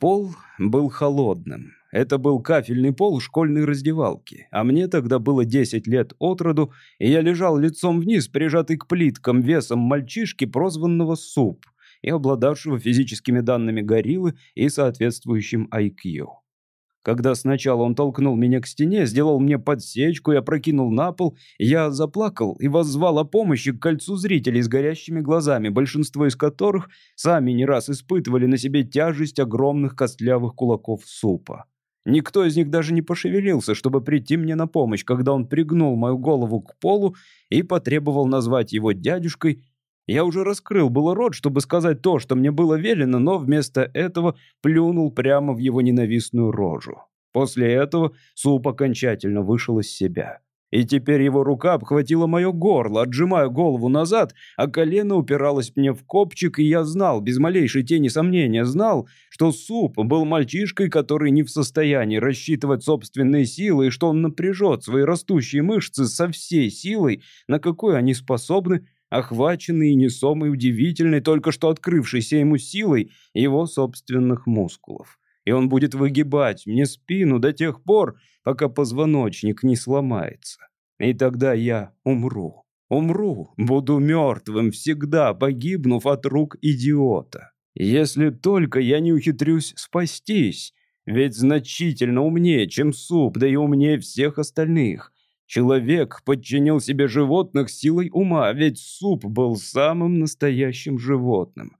Пол был холодным. Это был кафельный пол школьной раздевалки, а мне тогда было 10 лет от роду, и я лежал лицом вниз, прижатый к плиткам весом мальчишки, прозванного Суп, и обладавшего физическими данными гориллы и соответствующим IQ. Когда сначала он толкнул меня к стене, сделал мне подсечку и опрокинул на пол, я заплакал и воззвал о помощи к кольцу зрителей с горящими глазами, большинство из которых сами не раз испытывали на себе тяжесть огромных костлявых кулаков супа. Никто из них даже не пошевелился, чтобы прийти мне на помощь, когда он пригнул мою голову к полу и потребовал назвать его дядюшкой я уже раскрыл было рот, чтобы сказать то, что мне было велено, но вместо этого плюнул прямо в его ненавистную рожу. После этого суп окончательно вышел из себя. И теперь его рука обхватила мое горло, отжимая голову назад, а колено упиралось мне в копчик, и я знал, без малейшей тени сомнения, знал, что суп был мальчишкой, который не в состоянии рассчитывать собственные силы, и что он напряжет свои растущие мышцы со всей силой, на какой они способны, охваченный и несомый удивительной, только что открывшейся ему силой его собственных мускулов. И он будет выгибать мне спину до тех пор, пока позвоночник не сломается. И тогда я умру. Умру, буду мертвым, всегда погибнув от рук идиота. Если только я не ухитрюсь спастись, ведь значительно умнее, чем суп, да и умнее всех остальных. Человек подчинил себе животных силой ума, ведь суп был самым настоящим животным.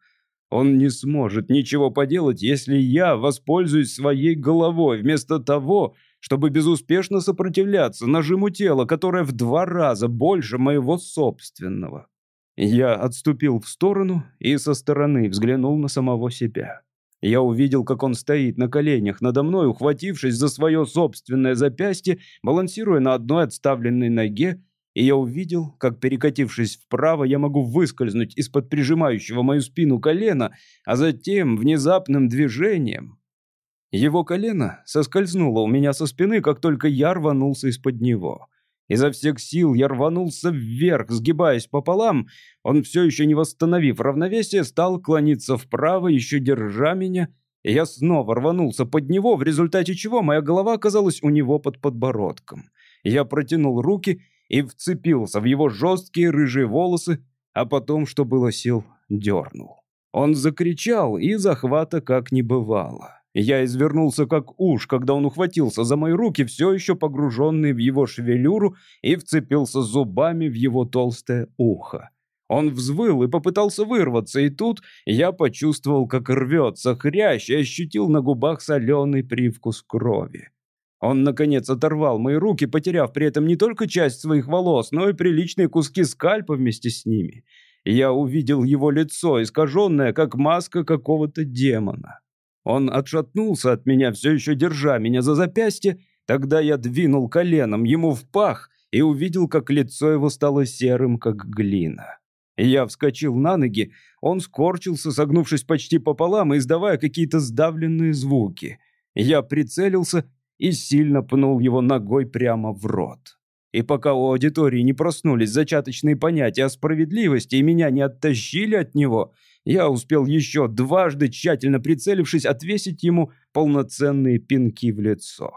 Он не сможет ничего поделать, если я воспользуюсь своей головой, вместо того, чтобы безуспешно сопротивляться нажиму тела, которое в два раза больше моего собственного. Я отступил в сторону и со стороны взглянул на самого себя. Я увидел, как он стоит на коленях надо мной, ухватившись за свое собственное запястье, балансируя на одной отставленной ноге, и я увидел, как, перекатившись вправо, я могу выскользнуть из-под прижимающего мою спину колена, а затем внезапным движением... Его колено соскользнуло у меня со спины, как только я рванулся из-под него. Изо всех сил я рванулся вверх, сгибаясь пополам. Он, все еще не восстановив равновесие, стал клониться вправо, еще держа меня. И я снова рванулся под него, в результате чего моя голова оказалась у него под подбородком. Я протянул руки и вцепился в его жесткие рыжие волосы, а потом, что было сил, дернул. Он закричал, и захвата как не бывало. Я извернулся как уж, когда он ухватился за мои руки, все еще погруженный в его шевелюру, и вцепился зубами в его толстое ухо. Он взвыл и попытался вырваться, и тут я почувствовал, как рвется хрящ, и ощутил на губах соленый привкус крови. Он, наконец, оторвал мои руки, потеряв при этом не только часть своих волос, но и приличные куски скальпа вместе с ними. Я увидел его лицо, искаженное, как маска какого-то демона. Он отшатнулся от меня, все еще держа меня за запястье. Тогда я двинул коленом ему в пах и увидел, как лицо его стало серым, как глина. Я вскочил на ноги, он скорчился, согнувшись почти пополам и издавая какие-то сдавленные звуки. Я прицелился и сильно пнул его ногой прямо в рот. И пока у аудитории не проснулись зачаточные понятия о справедливости и меня не оттащили от него, я успел еще дважды, тщательно прицелившись, отвесить ему полноценные пинки в лицо.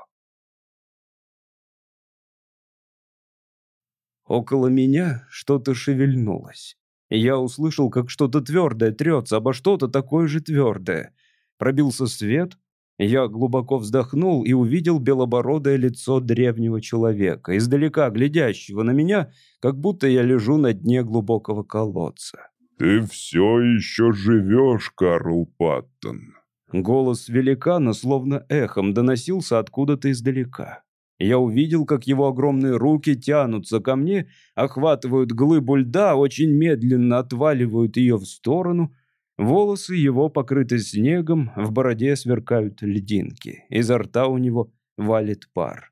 Около меня что-то шевельнулось. Я услышал, как что-то твердое трется обо что-то такое же твердое. Пробился свет. Я глубоко вздохнул и увидел белобородое лицо древнего человека, издалека глядящего на меня, как будто я лежу на дне глубокого колодца. «Ты все еще живешь, Карл Паттон!» Голос великана словно эхом доносился откуда-то издалека. Я увидел, как его огромные руки тянутся ко мне, охватывают глыбу льда, очень медленно отваливают ее в сторону. Волосы его покрыты снегом, в бороде сверкают льдинки. Изо рта у него валит пар.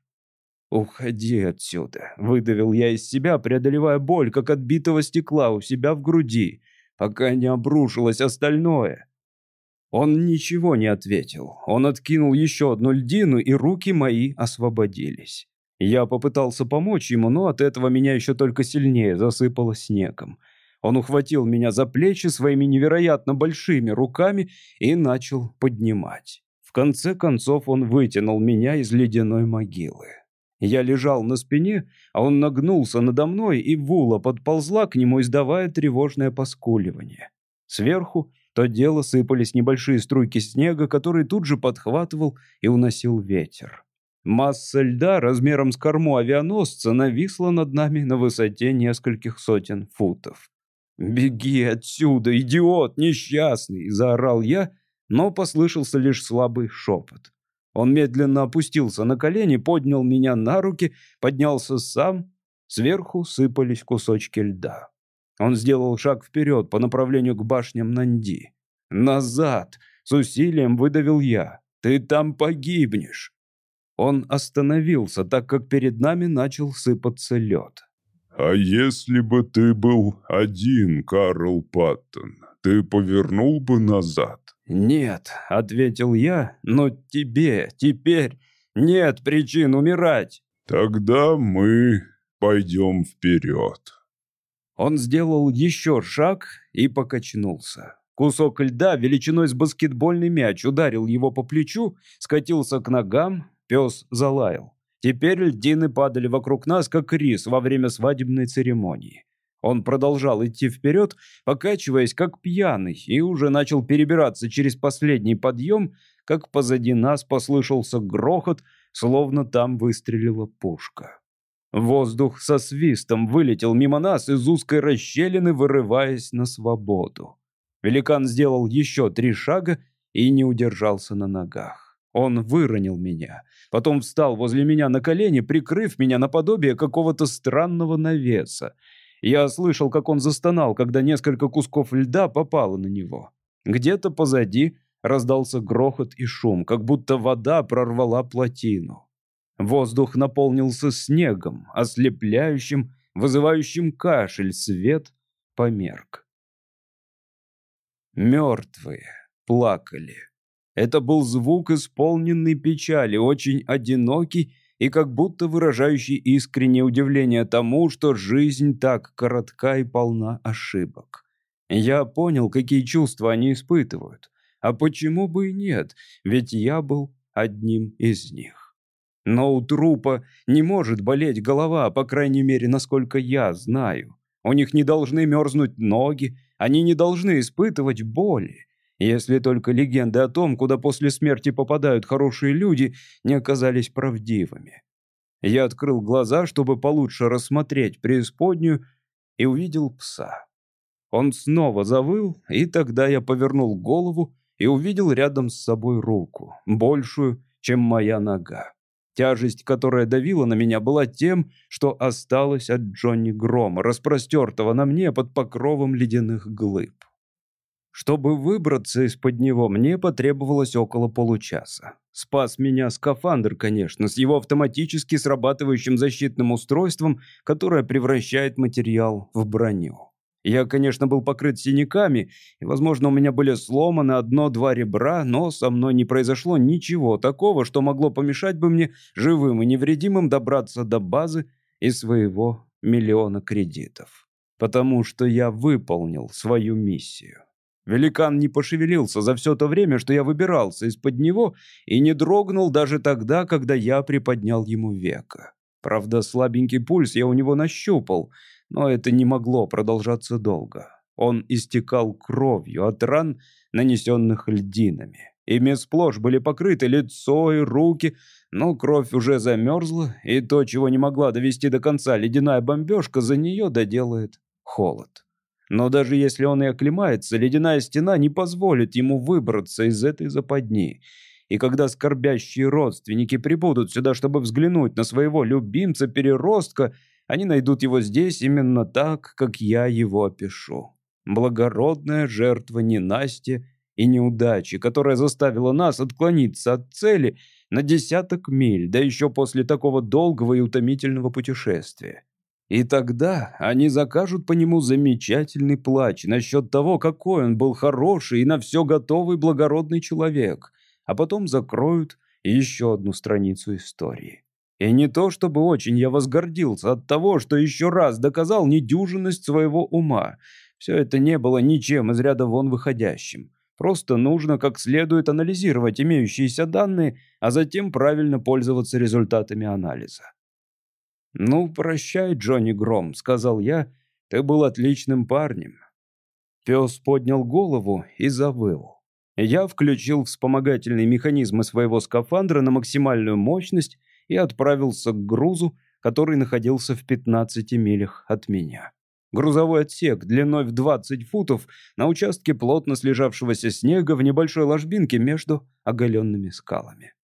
«Уходи отсюда», — выдавил я из себя, преодолевая боль, как от битого стекла у себя в груди пока не обрушилось остальное. Он ничего не ответил. Он откинул еще одну льдину, и руки мои освободились. Я попытался помочь ему, но от этого меня еще только сильнее засыпало снегом. Он ухватил меня за плечи своими невероятно большими руками и начал поднимать. В конце концов он вытянул меня из ледяной могилы. Я лежал на спине, а он нагнулся надо мной, и Вула подползла к нему, издавая тревожное поскуливание. Сверху то дело сыпались небольшие струйки снега, которые тут же подхватывал и уносил ветер. Масса льда размером с корму авианосца нависла над нами на высоте нескольких сотен футов. «Беги отсюда, идиот несчастный!» – заорал я, но послышался лишь слабый шепот. Он медленно опустился на колени, поднял меня на руки, поднялся сам. Сверху сыпались кусочки льда. Он сделал шаг вперед по направлению к башням Нанди. «Назад!» — с усилием выдавил я. «Ты там погибнешь!» Он остановился, так как перед нами начал сыпаться лед. «А если бы ты был один, Карл Паттон, ты повернул бы назад?» «Нет», — ответил я, — «но тебе теперь нет причин умирать». «Тогда мы пойдем вперед». Он сделал еще шаг и покачнулся. Кусок льда величиной с баскетбольный мяч ударил его по плечу, скатился к ногам, пес залаял. Теперь льдины падали вокруг нас, как рис во время свадебной церемонии. Он продолжал идти вперед, покачиваясь как пьяный, и уже начал перебираться через последний подъем, как позади нас послышался грохот, словно там выстрелила пушка. Воздух со свистом вылетел мимо нас из узкой расщелины, вырываясь на свободу. Великан сделал еще три шага и не удержался на ногах. Он выронил меня, потом встал возле меня на колени, прикрыв меня наподобие какого-то странного навеса, я слышал, как он застонал, когда несколько кусков льда попало на него. Где-то позади раздался грохот и шум, как будто вода прорвала плотину. Воздух наполнился снегом, ослепляющим, вызывающим кашель, свет померк. Мертвые плакали. Это был звук, исполненный печали, очень одинокий и как будто выражающий искреннее удивление тому, что жизнь так коротка и полна ошибок. Я понял, какие чувства они испытывают. А почему бы и нет, ведь я был одним из них. Но у трупа не может болеть голова, по крайней мере, насколько я знаю. У них не должны мерзнуть ноги, они не должны испытывать боли. Если только легенды о том, куда после смерти попадают хорошие люди, не оказались правдивыми. Я открыл глаза, чтобы получше рассмотреть преисподнюю, и увидел пса. Он снова завыл, и тогда я повернул голову и увидел рядом с собой руку, большую, чем моя нога. Тяжесть, которая давила на меня, была тем, что осталось от Джонни Грома, распростертого на мне под покровом ледяных глыб. Чтобы выбраться из-под него, мне потребовалось около получаса. Спас меня скафандр, конечно, с его автоматически срабатывающим защитным устройством, которое превращает материал в броню. Я, конечно, был покрыт синяками, и, возможно, у меня были сломаны одно-два ребра, но со мной не произошло ничего такого, что могло помешать бы мне живым и невредимым добраться до базы и своего миллиона кредитов. Потому что я выполнил свою миссию. Великан не пошевелился за все то время, что я выбирался из-под него, и не дрогнул даже тогда, когда я приподнял ему века. Правда, слабенький пульс я у него нащупал, но это не могло продолжаться долго. Он истекал кровью от ран, нанесенных льдинами. Ими сплошь были покрыты лицо и руки, но кровь уже замерзла, и то, чего не могла довести до конца ледяная бомбежка, за нее доделает холод. Но даже если он и оклемается, ледяная стена не позволит ему выбраться из этой западни. И когда скорбящие родственники прибудут сюда, чтобы взглянуть на своего любимца-переростка, они найдут его здесь именно так, как я его опишу. Благородная жертва ненастья и неудачи, которая заставила нас отклониться от цели на десяток миль, да еще после такого долгого и утомительного путешествия. И тогда они закажут по нему замечательный плач насчет того, какой он был хороший и на все готовый благородный человек, а потом закроют еще одну страницу истории. И не то, чтобы очень я возгордился от того, что еще раз доказал недюжинность своего ума. Все это не было ничем из ряда вон выходящим. Просто нужно как следует анализировать имеющиеся данные, а затем правильно пользоваться результатами анализа. «Ну, прощай, Джонни Гром», — сказал я, — «ты был отличным парнем». Пес поднял голову и завыл. Я включил вспомогательные механизмы своего скафандра на максимальную мощность и отправился к грузу, который находился в 15 милях от меня. Грузовой отсек длиной в 20 футов на участке плотно слежавшегося снега в небольшой ложбинке между оголенными скалами.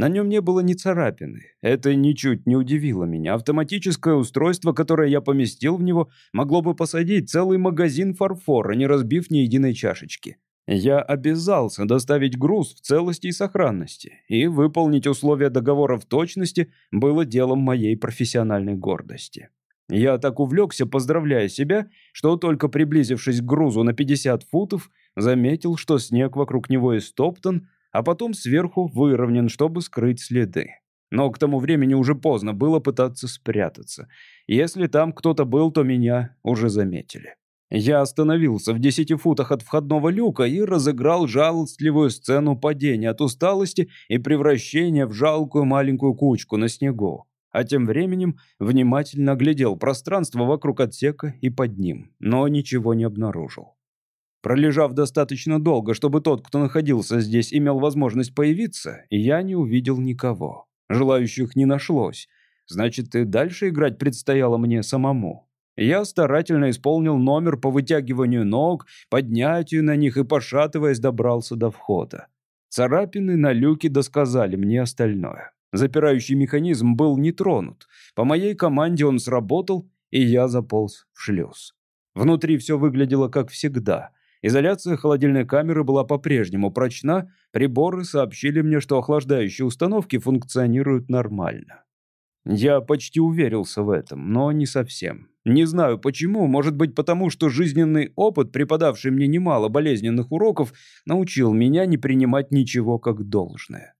На нем не было ни царапины. Это ничуть не удивило меня. Автоматическое устройство, которое я поместил в него, могло бы посадить целый магазин фарфора, не разбив ни единой чашечки. Я обязался доставить груз в целости и сохранности, и выполнить условия договора в точности было делом моей профессиональной гордости. Я так увлекся, поздравляя себя, что только приблизившись к грузу на 50 футов, заметил, что снег вокруг него истоптан, а потом сверху выровнен, чтобы скрыть следы. Но к тому времени уже поздно было пытаться спрятаться. Если там кто-то был, то меня уже заметили. Я остановился в десяти футах от входного люка и разыграл жалостливую сцену падения от усталости и превращения в жалкую маленькую кучку на снегу. А тем временем внимательно глядел пространство вокруг отсека и под ним, но ничего не обнаружил. Пролежав достаточно долго, чтобы тот, кто находился здесь, имел возможность появиться, я не увидел никого. Желающих не нашлось. Значит, и дальше играть предстояло мне самому. Я старательно исполнил номер по вытягиванию ног, поднятию на них и, пошатываясь, добрался до входа. Царапины на люке досказали мне остальное. Запирающий механизм был не тронут. По моей команде он сработал, и я заполз в шлюз. Внутри все выглядело как всегда. Изоляция холодильной камеры была по-прежнему прочна, приборы сообщили мне, что охлаждающие установки функционируют нормально. Я почти уверился в этом, но не совсем. Не знаю почему, может быть потому, что жизненный опыт, преподавший мне немало болезненных уроков, научил меня не принимать ничего как должное.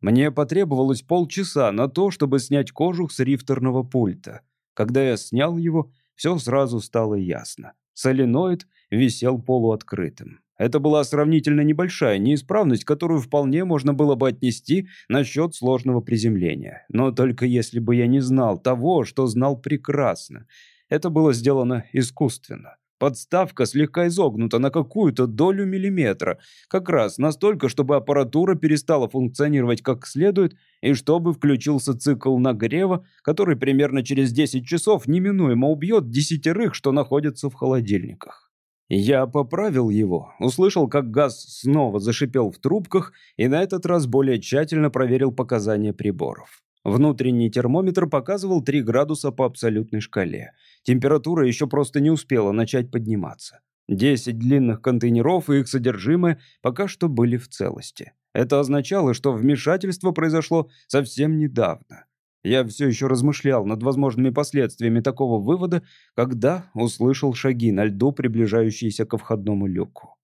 Мне потребовалось полчаса на то, чтобы снять кожух с рифтерного пульта. Когда я снял его, все сразу стало ясно. Соленоид висел полуоткрытым. Это была сравнительно небольшая неисправность, которую вполне можно было бы отнести на счет сложного приземления. Но только если бы я не знал того, что знал прекрасно. Это было сделано искусственно. Подставка слегка изогнута на какую-то долю миллиметра, как раз настолько, чтобы аппаратура перестала функционировать как следует и чтобы включился цикл нагрева, который примерно через 10 часов неминуемо убьет десятерых, что находятся в холодильниках. Я поправил его, услышал, как газ снова зашипел в трубках и на этот раз более тщательно проверил показания приборов. Внутренний термометр показывал 3 градуса по абсолютной шкале. Температура еще просто не успела начать подниматься. 10 длинных контейнеров и их содержимое пока что были в целости. Это означало, что вмешательство произошло совсем недавно. Я все еще размышлял над возможными последствиями такого вывода, когда услышал шаги на льду, приближающиеся ко входному люку.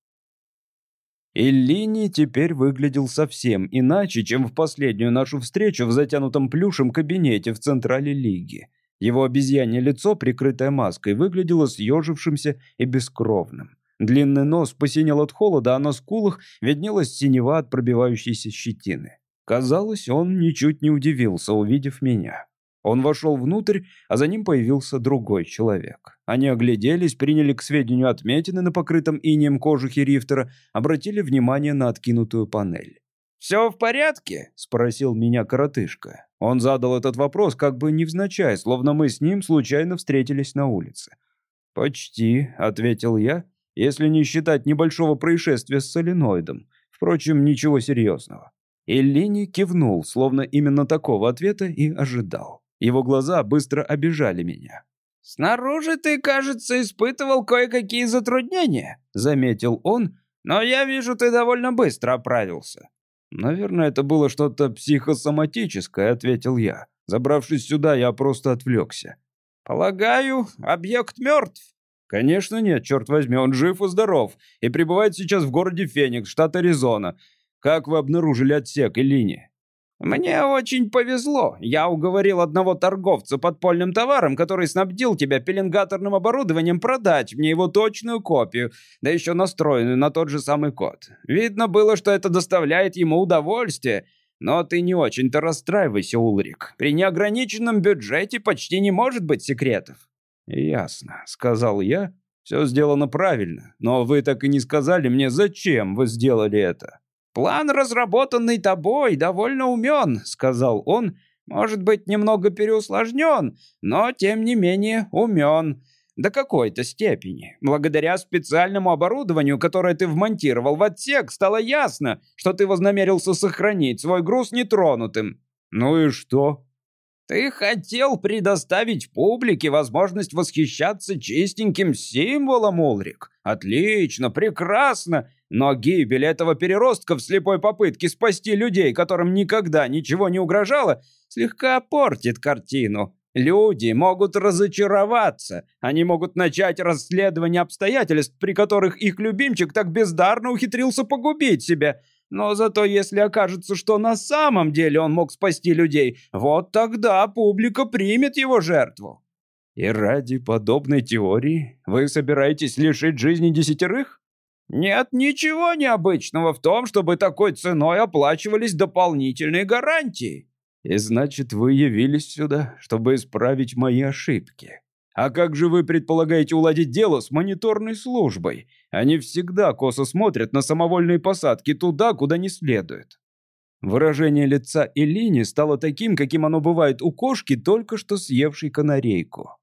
Иллини теперь выглядел совсем иначе, чем в последнюю нашу встречу в затянутом плюшем кабинете в Централе Лиги. Его обезьянье лицо, прикрытое маской, выглядело съежившимся и бескровным. Длинный нос посинел от холода, а на скулах виднелась синева от пробивающейся щетины. Казалось, он ничуть не удивился, увидев меня. Он вошел внутрь, а за ним появился другой человек. Они огляделись, приняли к сведению отметины на покрытом инеем кожухе рифтера, обратили внимание на откинутую панель. «Все в порядке?» — спросил меня коротышка. Он задал этот вопрос как бы невзначай, словно мы с ним случайно встретились на улице. «Почти», — ответил я, если не считать небольшого происшествия с соленоидом. Впрочем, ничего серьезного. Эллини кивнул, словно именно такого ответа и ожидал. Его глаза быстро обижали меня. «Снаружи ты, кажется, испытывал кое-какие затруднения», — заметил он, «но я вижу, ты довольно быстро оправился». «Наверное, это было что-то психосоматическое», — ответил я. Забравшись сюда, я просто отвлекся. «Полагаю, объект мертв?» «Конечно нет, черт возьми, он жив и здоров, и пребывает сейчас в городе Феникс, штат Аризона. Как вы обнаружили отсек и линии? «Мне очень повезло. Я уговорил одного торговца подпольным товаром, который снабдил тебя пеленгаторным оборудованием, продать мне его точную копию, да еще настроенную на тот же самый код. Видно было, что это доставляет ему удовольствие. Но ты не очень-то расстраивайся, Улрик. При неограниченном бюджете почти не может быть секретов». «Ясно», — сказал я. «Все сделано правильно, но вы так и не сказали мне, зачем вы сделали это». «План, разработанный тобой, довольно умен», — сказал он. «Может быть, немного переусложнен, но, тем не менее, умен. До какой-то степени. Благодаря специальному оборудованию, которое ты вмонтировал в отсек, стало ясно, что ты вознамерился сохранить свой груз нетронутым». «Ну и что?» Ты хотел предоставить публике возможность восхищаться чистеньким символом, Улрик. Отлично, прекрасно. Но гибель этого переростка в слепой попытке спасти людей, которым никогда ничего не угрожало, слегка портит картину. Люди могут разочароваться. Они могут начать расследование обстоятельств, при которых их любимчик так бездарно ухитрился погубить себя – но зато если окажется, что на самом деле он мог спасти людей, вот тогда публика примет его жертву. И ради подобной теории вы собираетесь лишить жизни десятерых? Нет ничего необычного в том, чтобы такой ценой оплачивались дополнительные гарантии. И значит, вы явились сюда, чтобы исправить мои ошибки. А как же вы предполагаете уладить дело с мониторной службой? Они всегда косо смотрят на самовольные посадки туда, куда не следует. Выражение лица Элини стало таким, каким оно бывает у кошки, только что съевшей канарейку.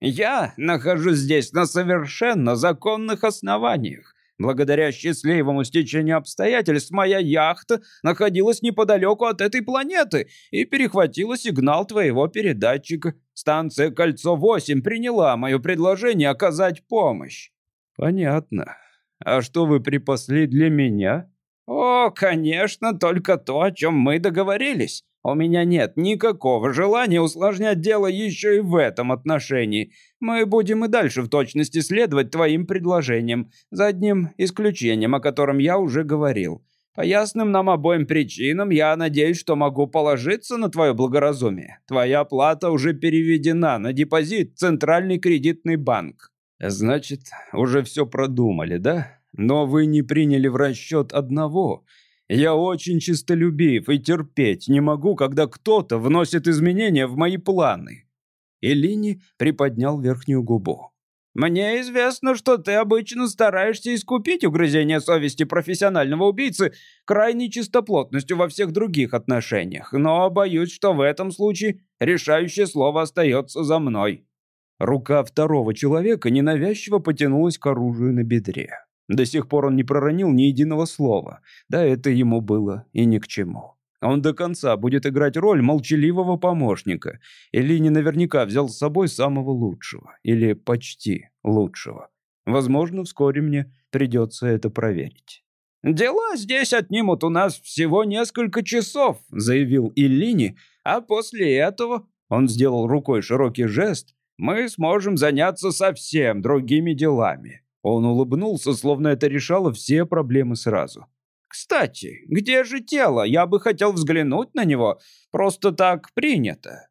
«Я нахожусь здесь на совершенно законных основаниях. Благодаря счастливому стечению обстоятельств моя яхта находилась неподалеку от этой планеты и перехватила сигнал твоего передатчика. Станция «Кольцо-8» приняла мое предложение оказать помощь». «Понятно. А что вы припасли для меня?» «О, конечно, только то, о чем мы договорились. У меня нет никакого желания усложнять дело еще и в этом отношении. Мы будем и дальше в точности следовать твоим предложениям, за одним исключением, о котором я уже говорил. По ясным нам обоим причинам я надеюсь, что могу положиться на твое благоразумие. Твоя плата уже переведена на депозит Центральный кредитный банк. Значит, уже все продумали, да? Но вы не приняли в расчет одного – я очень чистолюбив и терпеть не могу, когда кто-то вносит изменения в мои планы». Элини приподнял верхнюю губу. «Мне известно, что ты обычно стараешься искупить угрызение совести профессионального убийцы крайней чистоплотностью во всех других отношениях, но боюсь, что в этом случае решающее слово остается за мной». Рука второго человека ненавязчиво потянулась к оружию на бедре. До сих пор он не проронил ни единого слова. Да это ему было и ни к чему. Он до конца будет играть роль молчаливого помощника. Элини наверняка взял с собой самого лучшего. Или почти лучшего. Возможно, вскоре мне придется это проверить. «Дела здесь отнимут у нас всего несколько часов», — заявил Иллини, «а после этого...» — он сделал рукой широкий жест, «мы сможем заняться совсем другими делами. Он улыбнулся, словно это решало все проблемы сразу. «Кстати, где же тело? Я бы хотел взглянуть на него. Просто так принято».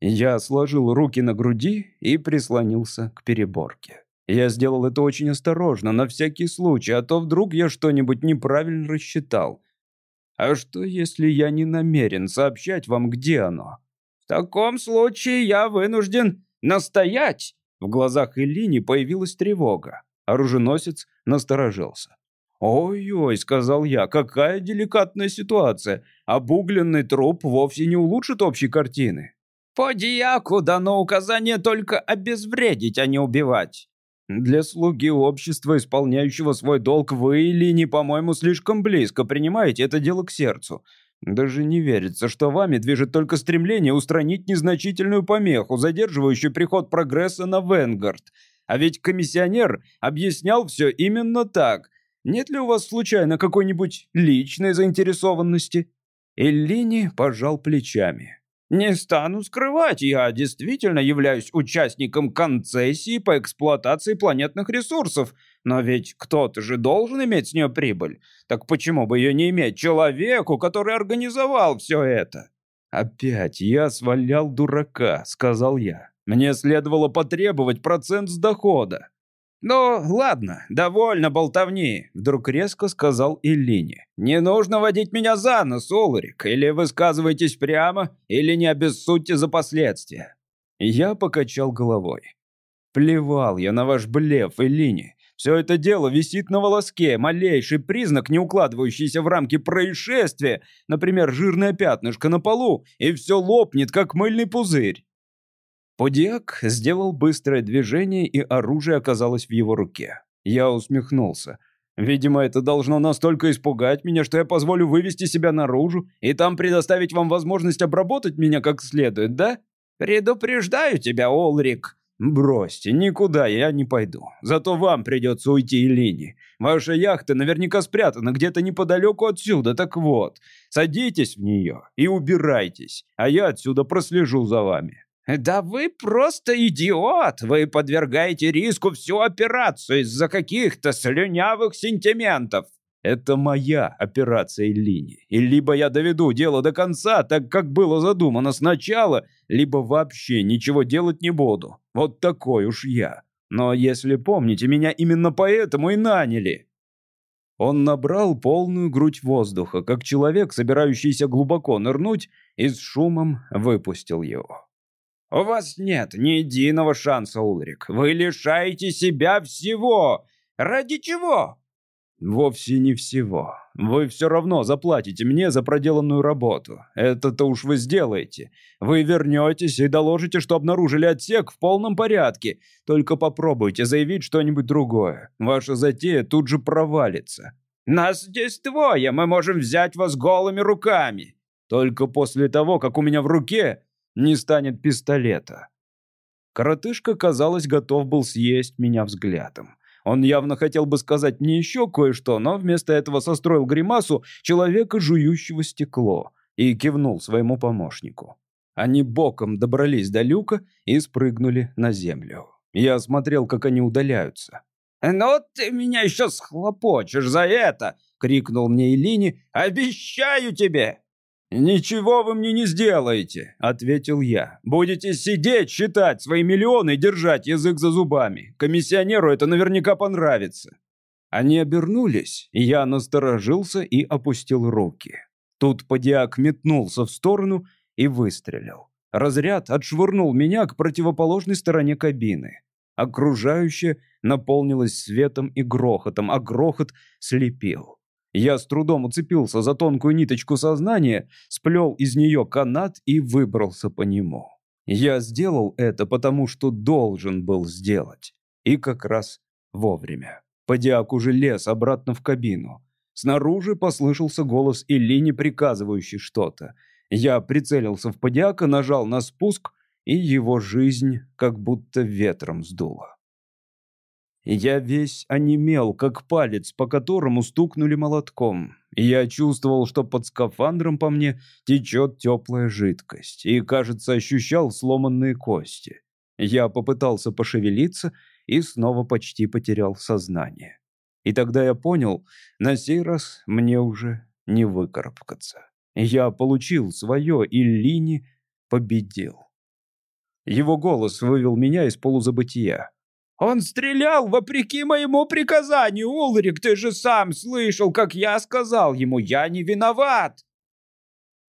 Я сложил руки на груди и прислонился к переборке. Я сделал это очень осторожно, на всякий случай, а то вдруг я что-нибудь неправильно рассчитал. А что, если я не намерен сообщать вам, где оно? В таком случае я вынужден настоять. В глазах Элини появилась тревога. Оруженосец насторожился. «Ой-ой», — сказал я, — «какая деликатная ситуация. Обугленный труп вовсе не улучшит общей картины». «По дьяку дано указание только обезвредить, а не убивать». «Для слуги общества, исполняющего свой долг, вы или не, по-моему, слишком близко принимаете это дело к сердцу. Даже не верится, что вами движет только стремление устранить незначительную помеху, задерживающую приход прогресса на Венгард. А ведь комиссионер объяснял все именно так. Нет ли у вас случайно какой-нибудь личной заинтересованности?» Эллини пожал плечами. «Не стану скрывать, я действительно являюсь участником концессии по эксплуатации планетных ресурсов, Но ведь кто-то же должен иметь с нее прибыль. Так почему бы ее не иметь человеку, который организовал все это? «Опять я свалял дурака», — сказал я. «Мне следовало потребовать процент с дохода». «Ну, ладно, довольно болтовни», — вдруг резко сказал Иллини. «Не нужно водить меня за нос, Улрик. Или высказывайтесь прямо, или не обессудьте за последствия». Я покачал головой. Плевал я на ваш блеф, Иллини. Все это дело висит на волоске, малейший признак, не укладывающийся в рамки происшествия, например, жирное пятнышко на полу, и все лопнет, как мыльный пузырь. Подиак сделал быстрое движение, и оружие оказалось в его руке. Я усмехнулся. Видимо, это должно настолько испугать меня, что я позволю вывести себя наружу и там предоставить вам возможность обработать меня как следует, да? Предупреждаю тебя, Олрик, «Бросьте, никуда я не пойду. Зато вам придется уйти, Элини. Ваша яхта наверняка спрятана где-то неподалеку отсюда, так вот. Садитесь в нее и убирайтесь, а я отсюда прослежу за вами». «Да вы просто идиот! Вы подвергаете риску всю операцию из-за каких-то слюнявых сентиментов!» Это моя операция Иллини. И либо я доведу дело до конца, так как было задумано сначала, либо вообще ничего делать не буду. Вот такой уж я. Но если помните, меня именно поэтому и наняли. Он набрал полную грудь воздуха, как человек, собирающийся глубоко нырнуть, и с шумом выпустил его. «У вас нет ни единого шанса, Улрик. Вы лишаете себя всего. Ради чего? «Вовсе не всего. Вы все равно заплатите мне за проделанную работу. Это-то уж вы сделаете. Вы вернетесь и доложите, что обнаружили отсек в полном порядке. Только попробуйте заявить что-нибудь другое. Ваша затея тут же провалится». «Нас здесь двое, мы можем взять вас голыми руками». «Только после того, как у меня в руке не станет пистолета». Коротышка, казалось, готов был съесть меня взглядом. Он явно хотел бы сказать мне еще кое-что, но вместо этого состроил гримасу человека, жующего стекло, и кивнул своему помощнику. Они боком добрались до люка и спрыгнули на землю. Я смотрел, как они удаляются. «Ну ты меня еще схлопочешь за это!» — крикнул мне Илини. «Обещаю тебе!» «Ничего вы мне не сделаете», — ответил я. «Будете сидеть, считать свои миллионы и держать язык за зубами. Комиссионеру это наверняка понравится». Они обернулись, и я насторожился и опустил руки. Тут подиак метнулся в сторону и выстрелил. Разряд отшвырнул меня к противоположной стороне кабины. Окружающее наполнилось светом и грохотом, а грохот слепил. Я с трудом уцепился за тонкую ниточку сознания, сплел из нее канат и выбрался по нему. Я сделал это, потому что должен был сделать. И как раз вовремя. Подиак уже лез обратно в кабину. Снаружи послышался голос Иллини, приказывающий что-то. Я прицелился в Подиака, нажал на спуск, и его жизнь как будто ветром сдуло. Я весь онемел, как палец, по которому стукнули молотком. Я чувствовал, что под скафандром по мне течет теплая жидкость, и, кажется, ощущал сломанные кости. Я попытался пошевелиться и снова почти потерял сознание. И тогда я понял, на сей раз мне уже не выкарабкаться. Я получил свое, и Лини победил. Его голос вывел меня из полузабытия. «Он стрелял вопреки моему приказанию, Улрик, ты же сам слышал, как я сказал ему, я не виноват!»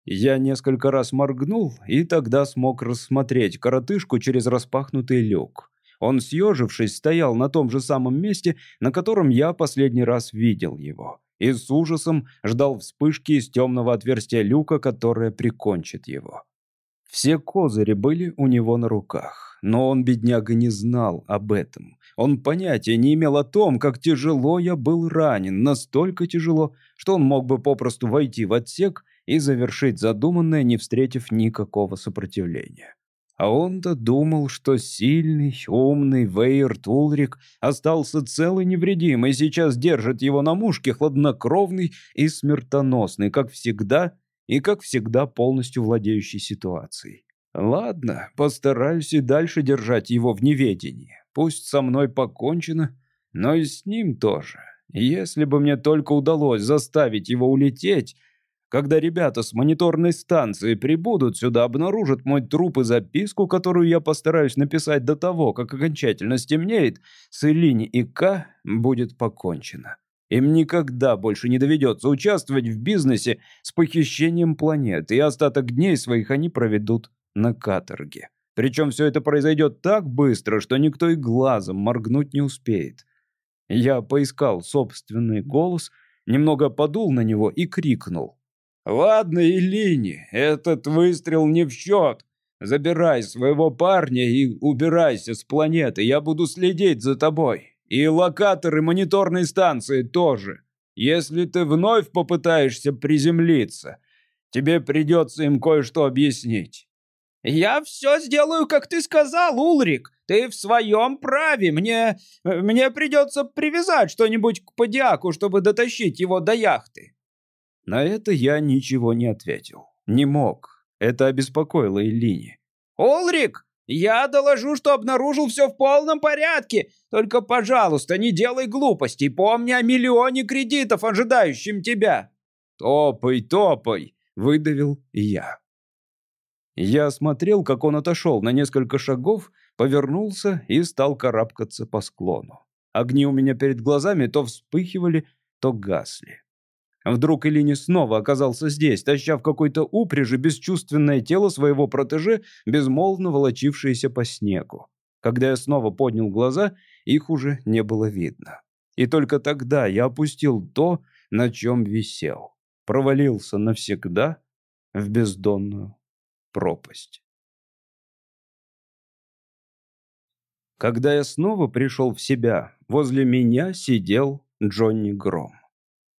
Я несколько раз моргнул и тогда смог рассмотреть коротышку через распахнутый люк. Он, съежившись, стоял на том же самом месте, на котором я последний раз видел его, и с ужасом ждал вспышки из темного отверстия люка, которое прикончит его. Все козыри были у него на руках, но он, бедняга, не знал об этом. Он понятия не имел о том, как тяжело я был ранен, настолько тяжело, что он мог бы попросту войти в отсек и завершить задуманное, не встретив никакого сопротивления. А он-то думал, что сильный, умный Вейер Тулрик остался целый невредимый и сейчас держит его на мушке хладнокровный и смертоносный, как всегда, и, как всегда, полностью владеющий ситуацией. Ладно, постараюсь и дальше держать его в неведении. Пусть со мной покончено, но и с ним тоже. Если бы мне только удалось заставить его улететь, когда ребята с мониторной станции прибудут сюда, обнаружат мой труп и записку, которую я постараюсь написать до того, как окончательно стемнеет, с Элини и К будет покончено. Им никогда больше не доведется участвовать в бизнесе с похищением планет, и остаток дней своих они проведут на каторге. Причем все это произойдет так быстро, что никто и глазом моргнуть не успеет. Я поискал собственный голос, немного подул на него и крикнул. «Ладно, Илини, этот выстрел не в счет. Забирай своего парня и убирайся с планеты, я буду следить за тобой. И локаторы мониторной станции тоже. Если ты вновь попытаешься приземлиться, тебе придется им кое-что объяснить». «Я все сделаю, как ты сказал, Улрик. Ты в своем праве. Мне... мне придется привязать что-нибудь к подиаку, чтобы дотащить его до яхты». На это я ничего не ответил. Не мог. Это обеспокоило Эллини. «Улрик, я доложу, что обнаружил все в полном порядке. Только, пожалуйста, не делай глупостей. Помни о миллионе кредитов, ожидающим тебя». «Топай, топай!» — выдавил я. Я смотрел, как он отошел на несколько шагов, повернулся и стал карабкаться по склону. Огни у меня перед глазами то вспыхивали, то гасли. Вдруг Элини снова оказался здесь, таща в какой-то упряжи бесчувственное тело своего протеже, безмолвно волочившееся по снегу. Когда я снова поднял глаза, их уже не было видно. И только тогда я опустил то, на чем висел. Провалился навсегда в бездонную пропасть. Когда я снова пришел в себя, возле меня сидел Джонни Гром.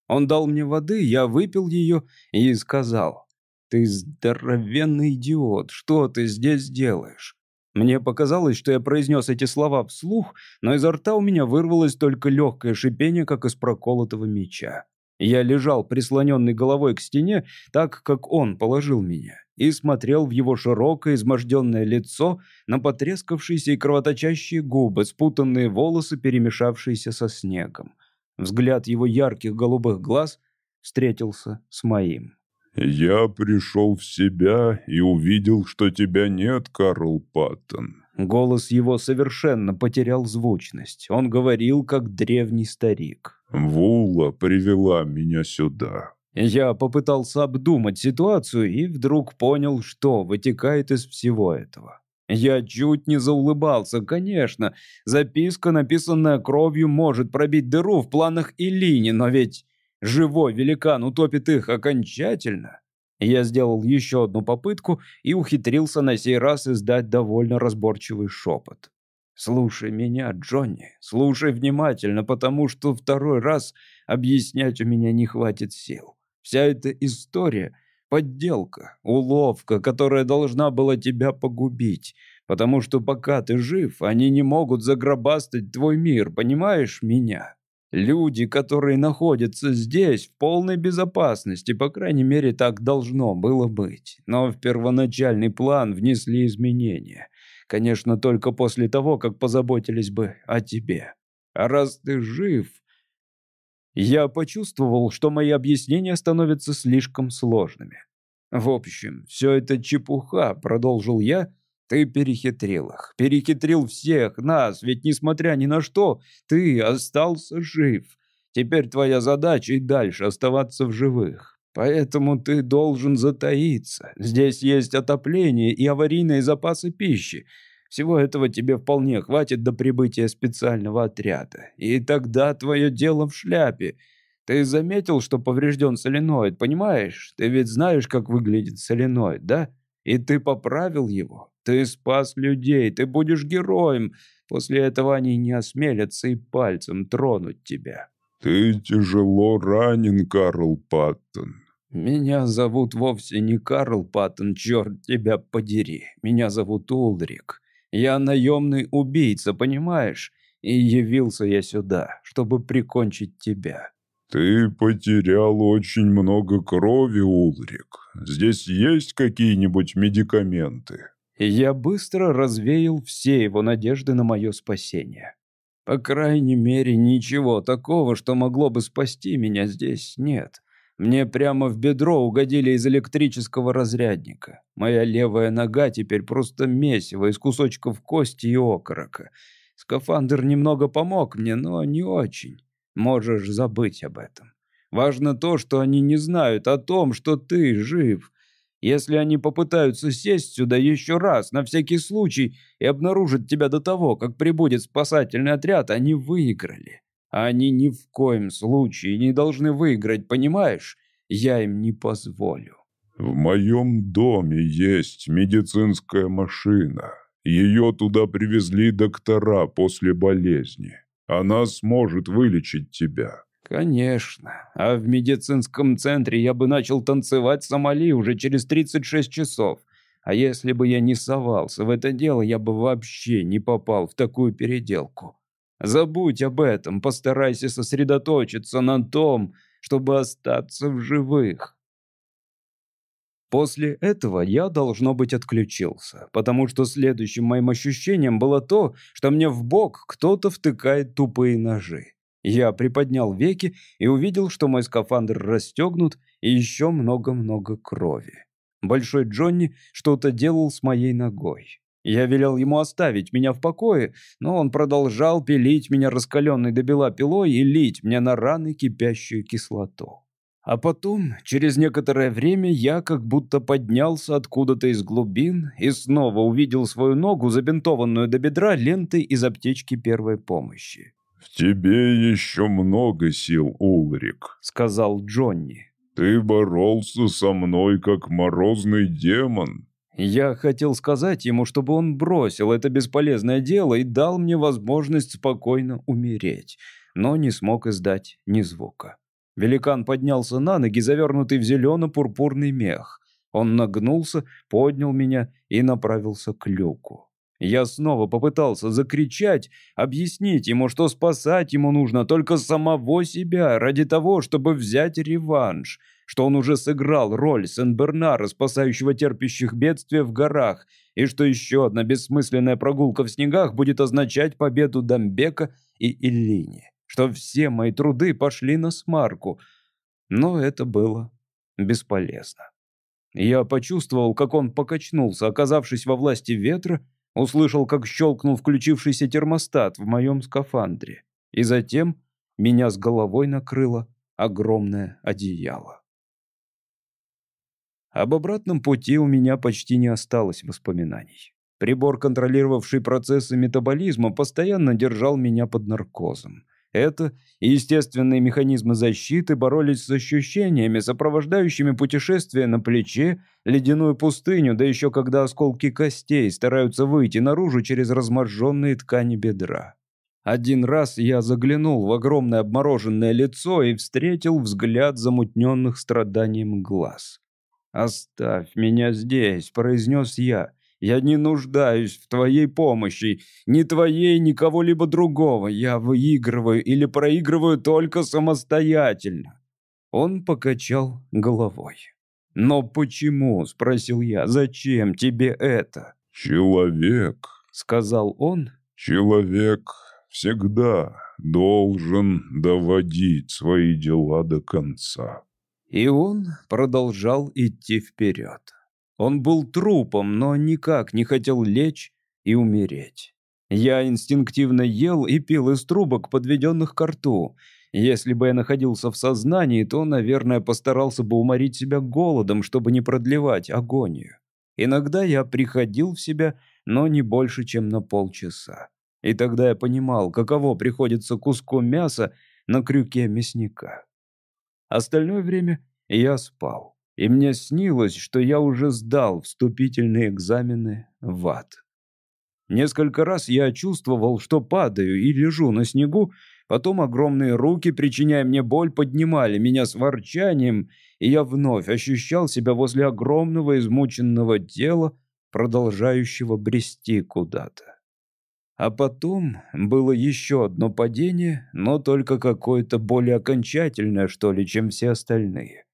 Он дал мне воды, я выпил ее и сказал, «Ты здоровенный идиот, что ты здесь делаешь?» Мне показалось, что я произнес эти слова вслух, но изо рта у меня вырвалось только легкое шипение, как из проколотого меча. Я лежал прислоненный головой к стене, так, как он положил меня, и смотрел в его широкое изможденное лицо на потрескавшиеся и кровоточащие губы, спутанные волосы, перемешавшиеся со снегом. Взгляд его ярких голубых глаз встретился с моим. «Я пришел в себя и увидел, что тебя нет, Карл Паттон». Голос его совершенно потерял звучность. Он говорил, как древний старик. «Вула привела меня сюда». Я попытался обдумать ситуацию и вдруг понял, что вытекает из всего этого. Я чуть не заулыбался, конечно. Записка, написанная кровью, может пробить дыру в планах Илини, но ведь живой великан утопит их окончательно. Я сделал еще одну попытку и ухитрился на сей раз издать довольно разборчивый шепот. «Слушай меня, Джонни, слушай внимательно, потому что второй раз объяснять у меня не хватит сил. Вся эта история Подделка, уловка, которая должна была тебя погубить. Потому что пока ты жив, они не могут загробастать твой мир, понимаешь меня? Люди, которые находятся здесь, в полной безопасности, по крайней мере, так должно было быть. Но в первоначальный план внесли изменения. Конечно, только после того, как позаботились бы о тебе. А раз ты жив, я почувствовал, что мои объяснения становятся слишком сложными. В общем, все это чепуха, продолжил я. Ты перехитрил их, перехитрил всех нас, ведь несмотря ни на что, ты остался жив. Теперь твоя задача и дальше оставаться в живых. Поэтому ты должен затаиться. Здесь есть отопление и аварийные запасы пищи. Всего этого тебе вполне хватит до прибытия специального отряда. И тогда твое дело в шляпе. Ты заметил, что поврежден соленоид, понимаешь? Ты ведь знаешь, как выглядит соленоид, да? И ты поправил его. Ты спас людей, ты будешь героем. После этого они не осмелятся и пальцем тронуть тебя. Ты тяжело ранен, Карл Паттон. Меня зовут вовсе не Карл Паттон, черт тебя подери. Меня зовут Улрик. Я наемный убийца, понимаешь? И явился я сюда, чтобы прикончить тебя. Ты потерял очень много крови, Улрик. Здесь есть какие-нибудь медикаменты? Я быстро развеял все его надежды на мое спасение. По крайней мере, ничего такого, что могло бы спасти меня здесь, нет. Мне прямо в бедро угодили из электрического разрядника. Моя левая нога теперь просто месиво из кусочков кости и окорока. Скафандр немного помог мне, но не очень. Можешь забыть об этом. Важно то, что они не знают о том, что ты жив. Если они попытаются сесть сюда еще раз, на всякий случай, и обнаружат тебя до того, как прибудет спасательный отряд, они выиграли. Они ни в коем случае не должны выиграть, понимаешь? Я им не позволю. В моем доме есть медицинская машина. Ее туда привезли доктора после болезни. Она сможет вылечить тебя. Конечно. А в медицинском центре я бы начал танцевать Сомали уже через 36 часов. А если бы я не совался в это дело, я бы вообще не попал в такую переделку. Забудь об этом, постарайся сосредоточиться на том, чтобы остаться в живых. После этого я, должно быть, отключился, потому что следующим моим ощущением было то, что мне в бок кто-то втыкает тупые ножи. Я приподнял веки и увидел, что мой скафандр расстегнут и еще много-много крови. Большой Джонни что-то делал с моей ногой. Я велел ему оставить меня в покое, но он продолжал пилить меня раскаленной до бела пилой и лить мне на раны кипящую кислоту. А потом, через некоторое время, я как будто поднялся откуда-то из глубин и снова увидел свою ногу, забинтованную до бедра лентой из аптечки первой помощи. «В тебе еще много сил, Улрик», — сказал Джонни. «Ты боролся со мной, как морозный демон, я хотел сказать ему, чтобы он бросил это бесполезное дело и дал мне возможность спокойно умереть, но не смог издать ни звука. Великан поднялся на ноги, завернутый в зелено-пурпурный мех. Он нагнулся, поднял меня и направился к люку. Я снова попытался закричать, объяснить ему, что спасать ему нужно только самого себя, ради того, чтобы взять реванш — что он уже сыграл роль Сен-Бернара, спасающего терпящих бедствия в горах, и что еще одна бессмысленная прогулка в снегах будет означать победу Дамбека и Иллини, что все мои труды пошли на смарку. Но это было бесполезно. Я почувствовал, как он покачнулся, оказавшись во власти ветра, услышал, как щелкнул включившийся термостат в моем скафандре, и затем меня с головой накрыло огромное одеяло. Об обратном пути у меня почти не осталось воспоминаний. Прибор, контролировавший процессы метаболизма, постоянно держал меня под наркозом. Это и естественные механизмы защиты боролись с ощущениями, сопровождающими путешествие на плече, ледяную пустыню, да еще когда осколки костей стараются выйти наружу через разможженные ткани бедра. Один раз я заглянул в огромное обмороженное лицо и встретил взгляд замутненных страданием глаз. «Оставь меня здесь», — произнес я. «Я не нуждаюсь в твоей помощи, ни твоей, ни кого-либо другого. Я выигрываю или проигрываю только самостоятельно». Он покачал головой. «Но почему?» — спросил я. «Зачем тебе это?» «Человек», — сказал он. «Человек всегда должен доводить свои дела до конца». И он продолжал идти вперед. Он был трупом, но никак не хотел лечь и умереть. Я инстинктивно ел и пил из трубок, подведенных к рту. Если бы я находился в сознании, то, наверное, постарался бы уморить себя голодом, чтобы не продлевать агонию. Иногда я приходил в себя, но не больше, чем на полчаса. И тогда я понимал, каково приходится куску мяса на крюке мясника. Остальное время я спал. И мне снилось, что я уже сдал вступительные экзамены в ад. Несколько раз я чувствовал, что падаю и лежу на снегу, потом огромные руки, причиняя мне боль, поднимали меня с ворчанием, и я вновь ощущал себя возле огромного измученного тела, продолжающего брести куда-то. А потом было еще одно падение, но только какое-то более окончательное, что ли, чем все остальные.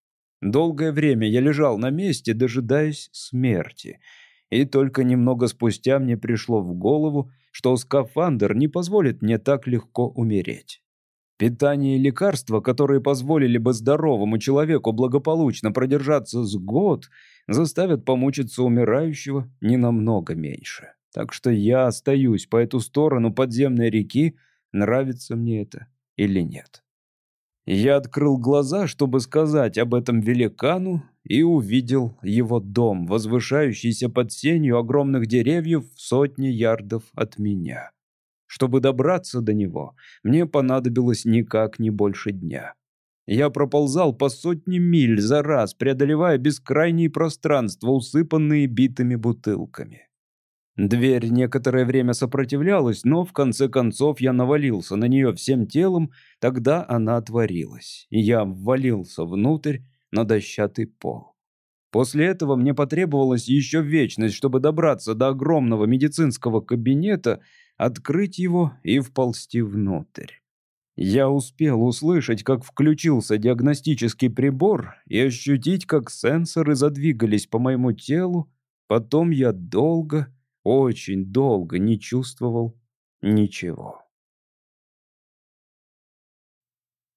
Долгое время я лежал на месте, дожидаясь смерти. И только немного спустя мне пришло в голову, что скафандр не позволит мне так легко умереть. Питание и лекарства, которые позволили бы здоровому человеку благополучно продержаться с год, заставят помучиться умирающего не намного меньше. Так что я остаюсь по эту сторону подземной реки, нравится мне это или нет. Я открыл глаза, чтобы сказать об этом великану, и увидел его дом, возвышающийся под сенью огромных деревьев в сотни ярдов от меня. Чтобы добраться до него, мне понадобилось никак не больше дня. Я проползал по сотне миль за раз, преодолевая бескрайние пространства, усыпанные битыми бутылками. Дверь некоторое время сопротивлялась, но в конце концов я навалился на нее всем телом, тогда она отворилась, я ввалился внутрь на дощатый пол. После этого мне потребовалось еще вечность, чтобы добраться до огромного медицинского кабинета, открыть его и вползти внутрь. Я успел услышать, как включился диагностический прибор и ощутить, как сенсоры задвигались по моему телу. Потом я долго, очень долго не чувствовал ничего.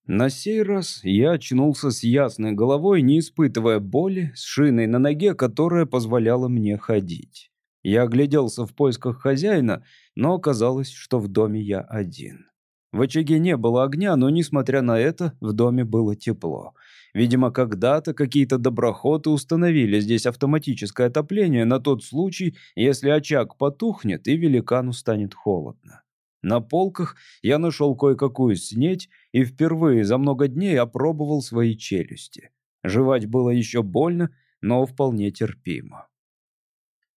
На сей раз я очнулся с ясной головой, не испытывая боли, с шиной на ноге, которая позволяла мне ходить. Я огляделся в поисках хозяина, но оказалось, что в доме я один. В очаге не было огня, но, несмотря на это, в доме было тепло. Видимо, когда-то какие-то доброхоты установили здесь автоматическое отопление на тот случай, если очаг потухнет и великану станет холодно. На полках я нашел кое-какую снеть и впервые за много дней опробовал свои челюсти. Жевать было еще больно, но вполне терпимо.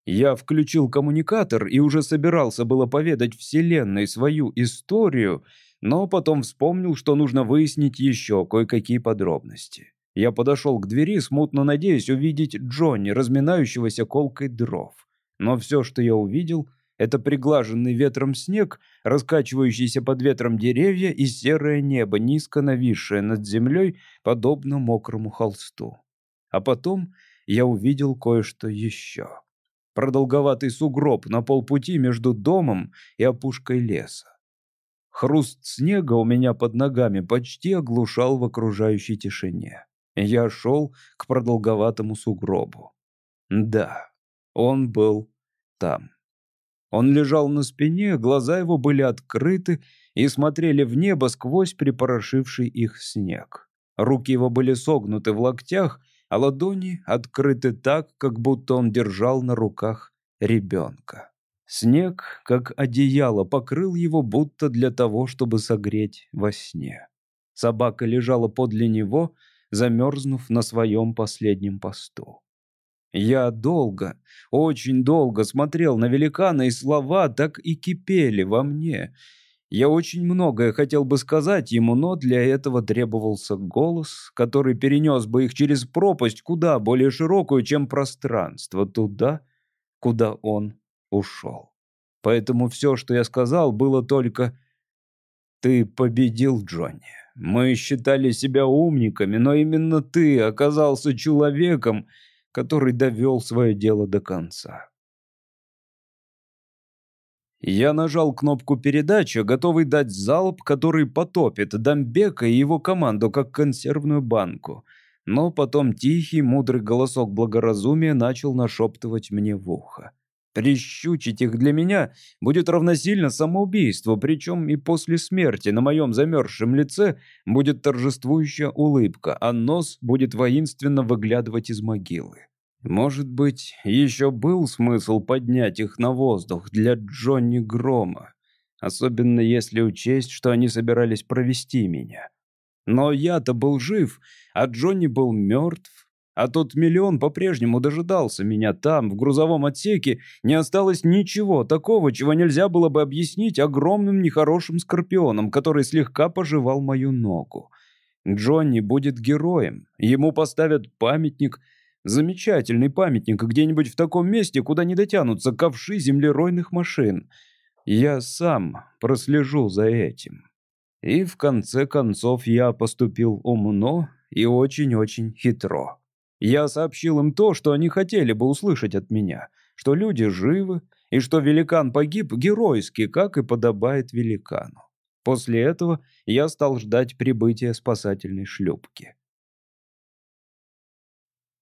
Я включил коммуникатор и уже собирался было поведать Вселенной свою историю, но потом вспомнил, что нужно выяснить еще кое-какие подробности. Я подошел к двери, смутно надеясь увидеть Джонни, разминающегося колкой дров. Но все, что я увидел, это приглаженный ветром снег, раскачивающийся под ветром деревья и серое небо, низко нависшее над землей, подобно мокрому холсту. А потом я увидел кое-что еще продолговатый сугроб на полпути между домом и опушкой леса. Хруст снега у меня под ногами почти оглушал в окружающей тишине. Я шел к продолговатому сугробу. Да, он был там. Он лежал на спине, глаза его были открыты и смотрели в небо сквозь припорошивший их снег. Руки его были согнуты в локтях, а ладони открыты так, как будто он держал на руках ребенка. Снег, как одеяло, покрыл его будто для того, чтобы согреть во сне. Собака лежала подле него, замерзнув на своем последнем посту. Я долго, очень долго смотрел на великана, и слова так и кипели во мне — я очень многое хотел бы сказать ему, но для этого требовался голос, который перенес бы их через пропасть куда более широкую, чем пространство, туда, куда он ушел. Поэтому все, что я сказал, было только «Ты победил, Джонни. Мы считали себя умниками, но именно ты оказался человеком, который довел свое дело до конца. Я нажал кнопку передачи, готовый дать залп, который потопит Дамбека и его команду, как консервную банку. Но потом тихий, мудрый голосок благоразумия начал нашептывать мне в ухо. Прищучить их для меня будет равносильно самоубийству, причем и после смерти на моем замерзшем лице будет торжествующая улыбка, а нос будет воинственно выглядывать из могилы. Может быть, еще был смысл поднять их на воздух для Джонни Грома, особенно если учесть, что они собирались провести меня. Но я-то был жив, а Джонни был мертв, а тот миллион по-прежнему дожидался меня там, в грузовом отсеке, не осталось ничего такого, чего нельзя было бы объяснить огромным нехорошим скорпионом, который слегка пожевал мою ногу. Джонни будет героем, ему поставят памятник — Замечательный памятник где-нибудь в таком месте, куда не дотянутся ковши землеройных машин. Я сам прослежу за этим. И в конце концов я поступил умно и очень-очень хитро. Я сообщил им то, что они хотели бы услышать от меня. что люди живы и что великан погиб геройски, как и подобает великану. После этого я стал ждать прибытия спасательной шлюпки.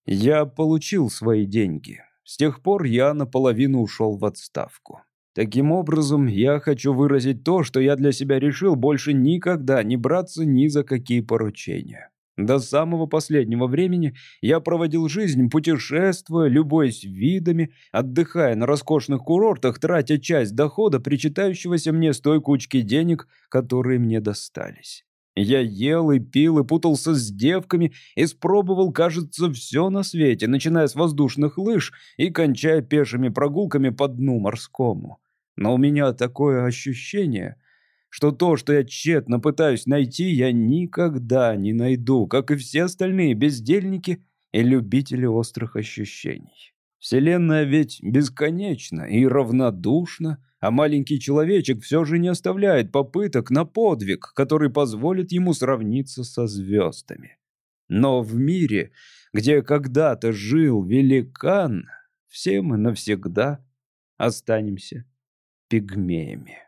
Я получил свои деньги. С тех пор я наполовину ушел в отставку. Таким образом, я хочу выразить то, что я для себя решил больше никогда не браться ни за какие поручения. До самого последнего времени я проводил жизнь, путешествуя, любуясь видами, отдыхая на роскошных курортах, тратя часть дохода, причитающегося мне с той кучки денег, которые мне достались. Я ел и пил, и путался с девками, и спробовал, кажется, все на свете, начиная с воздушных лыж и кончая пешими прогулками по дну морскому. Но у меня такое ощущение, что то, что я тщетно пытаюсь найти, я никогда не найду, как и все остальные бездельники и любители острых ощущений. Вселенная ведь бесконечна и равнодушна, а маленький человечек все же не оставляет попыток на подвиг, который позволит ему сравниться со звездами. Но в мире, где когда-то жил великан, все мы навсегда останемся пигмеями.